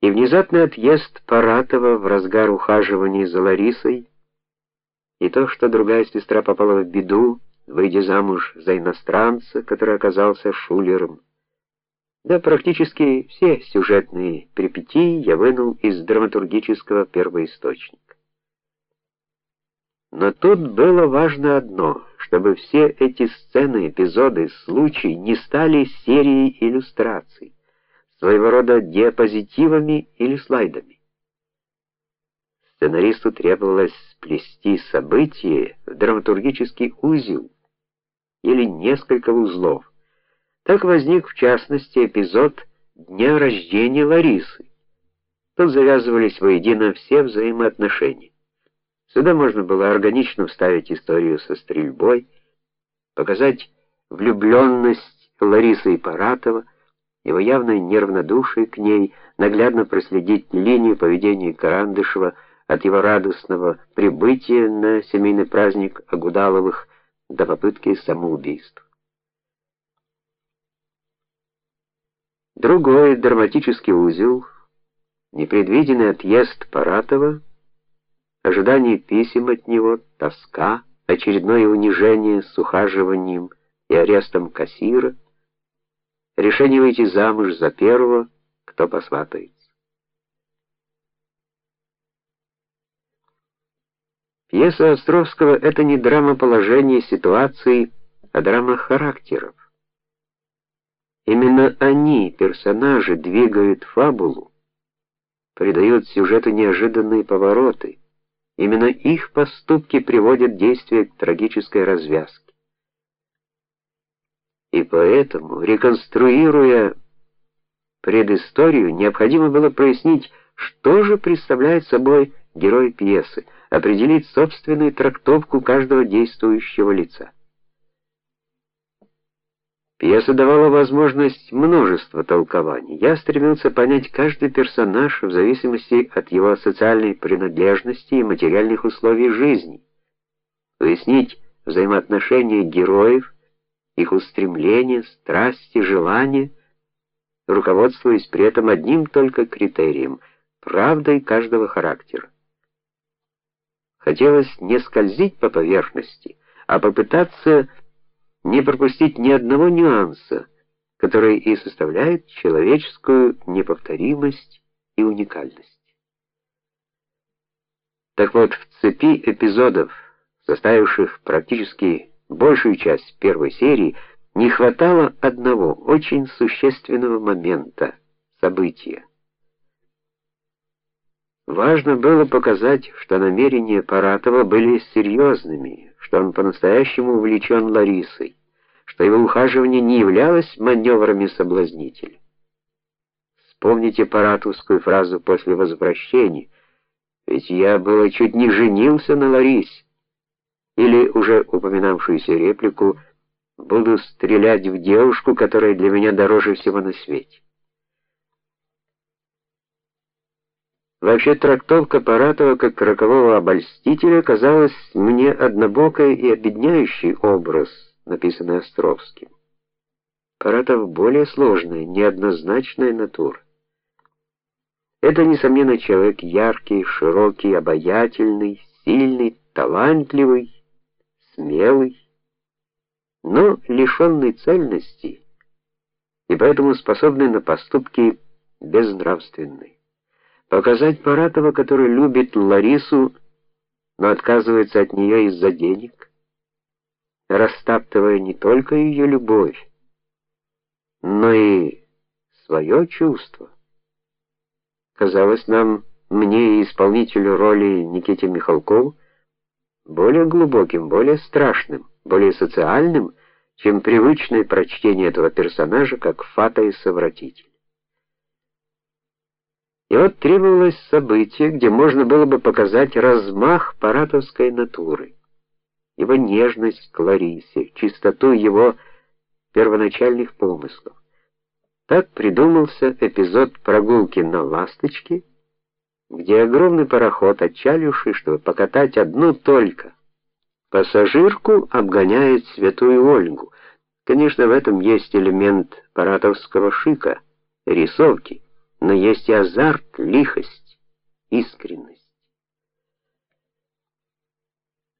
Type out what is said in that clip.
И внезапный отъезд Паратова в разгар ухаживаний за Ларисой, и то, что другая сестра попала в беду, выйдя замуж за иностранца, который оказался шулером. Да практически все сюжетные перипетии я вынул из драматургического первоисточника. Но тут было важно одно, чтобы все эти сцены, эпизоды, случаи не стали серией иллюстраций, своего рода диапозитивами или слайдами. Сценаристу требовалось сплести события в драматургический узел или несколько узлов. Так возник в частности эпизод дня рождения Ларисы. Тут завязывались воедино все взаимоотношения. Сюда можно было органично вставить историю со стрельбой, показать влюбленность Ларисы Ипаратова, его явное неравнодушие к ней, наглядно проследить линию поведения Карандышева от его радостного прибытия на семейный праздник Агудаловых до попытки самоубийства. Другой драматический узел непредвиденный отъезд Паратова ожидание писем от него, тоска, очередное унижение с ухаживанием и арестом кассира, решение выйти замуж за первого, кто посватается. Пьеса Островского это не драма положения ситуации, а драма характеров. Именно они, персонажи, двигают фабулу, придают сюжету неожиданные повороты. Именно их поступки приводят действие к трагической развязке. И поэтому, реконструируя предысторию, необходимо было прояснить, что же представляет собой герой пьесы, определить собственную трактовку каждого действующего лица. Пьеса давала возможность множества толкований. Я стремился понять каждый персонаж в зависимости от его социальной принадлежности и материальных условий жизни. Выяснить взаимоотношения героев, их устремления, страсти, желания, руководствуясь при этом одним только критерием правдой каждого характера. Хотелось не скользить по поверхности, а попытаться не пропустить ни одного нюанса, который и составляет человеческую неповторимость и уникальность. Так вот, в цепи эпизодов, составивших практически большую часть первой серии, не хватало одного очень существенного момента события. Важно было показать, что намерения Паратова были серьезными, что он по-настоящему увлечен Ларисой, что его ухаживание не являлось маневрами соблазнителя. Вспомните паратовскую фразу после возвращения: "Ведь я было чуть не женился на Ларисе". Или уже упоминавшуюся реплику: "Буду стрелять в девушку, которая для меня дороже всего на свете". Вообще трактовка Паратова как рокового обольстителя казалась мне однобокой и обедняющий образ, написанный Островским. Паратов более сложная, неоднозначная натура. Это несомненно человек яркий, широкий, обаятельный, сильный, талантливый, смелый, но лишенный цельности и поэтому способный на поступки безнравственные. Показать Паратова, который любит Ларису, но отказывается от нее из-за денег, растаптывая не только ее любовь, но и свое чувство. Казалось нам, мне и исполнителю роли Никите Михалкову, более глубоким, более страшным, более социальным, чем привычное прочтение этого персонажа как фата и совратитель. И вот требовалось событие, где можно было бы показать размах паратовской натуры, его нежность к Ларисе, чистоту его первоначальных помыслов. Так придумался эпизод прогулки на ласточке, где огромный пароход, отчаливший, чтобы покатать одну только пассажирку, обгоняет святую Ольгу. Конечно, в этом есть элемент паратовского шика, рисовки но есть и азарт, лихость, искренность.